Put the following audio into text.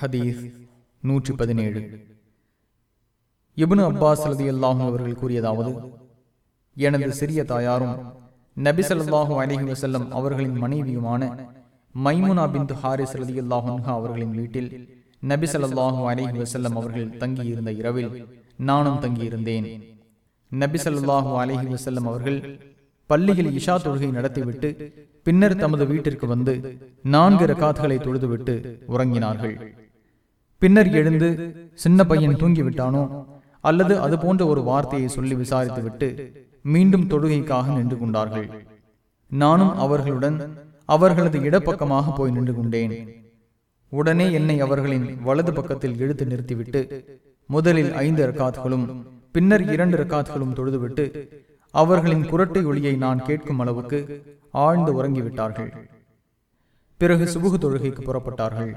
ஹதீஸ் நூற்றி பதினேழு. இப்னு அப்பாஸ் அலதி அல்லாஹும் அவர்கள் கூறியதாவது எனது சிறிய தாயாரும் நபி ஸல்லல்லாஹு அலைஹி வசல்லம் அவர்களின் மனைவியுமான மைமுனா பிந்து ஹாரிஸ் அலதி அல்லாஹுன்ஹா அவர்களின் வீட்டில் நபி ஸல்லல்லாஹு அலைஹி வசல்லம் அவர்கள் தங்கியிருந்த இரவில் நானும் தங்கியிருந்தேன். நபி ஸல்லல்லாஹு அலைஹி வசல்லம் அவர்கள் பள்ளியில் இஷா தொழுகை நடத்திவிட்டு பின்னர் தமது வீட்டிற்கு வந்து நான்கு ரக்காத்துகளை தொழுதுவிட்டு உறங்கினார்கள். பின்னர் எழுந்து சின்ன பையன் தூங்கிவிட்டானோ அல்லது அது போன்ற ஒரு வார்த்தையை சொல்லி விசாரித்துவிட்டு மீண்டும் தொழுகைக்காக நின்று கொண்டார்கள். நானும் அவர்களுடன் அவர்களது இடப்பக்கமாக போய் நின்று கொண்டேன். உடனே என்னை அவர்களின் வலது பக்கத்தில் இழுத்து நிறுத்திவிட்டு முதலில் ஐந்து ரக்காத்துகளும் பின்னர் இரண்டு ரக்காத்துகளும் தொழுதுவிட்டு அவர்களின் குரட்டை ஒளியை நான் கேட்கும் அளவுக்கு ஆழ்ந்து உறங்கிவிட்டார்கள். பிறகு சுபுகு தொழுகைக்கு புறப்பட்டார்கள்.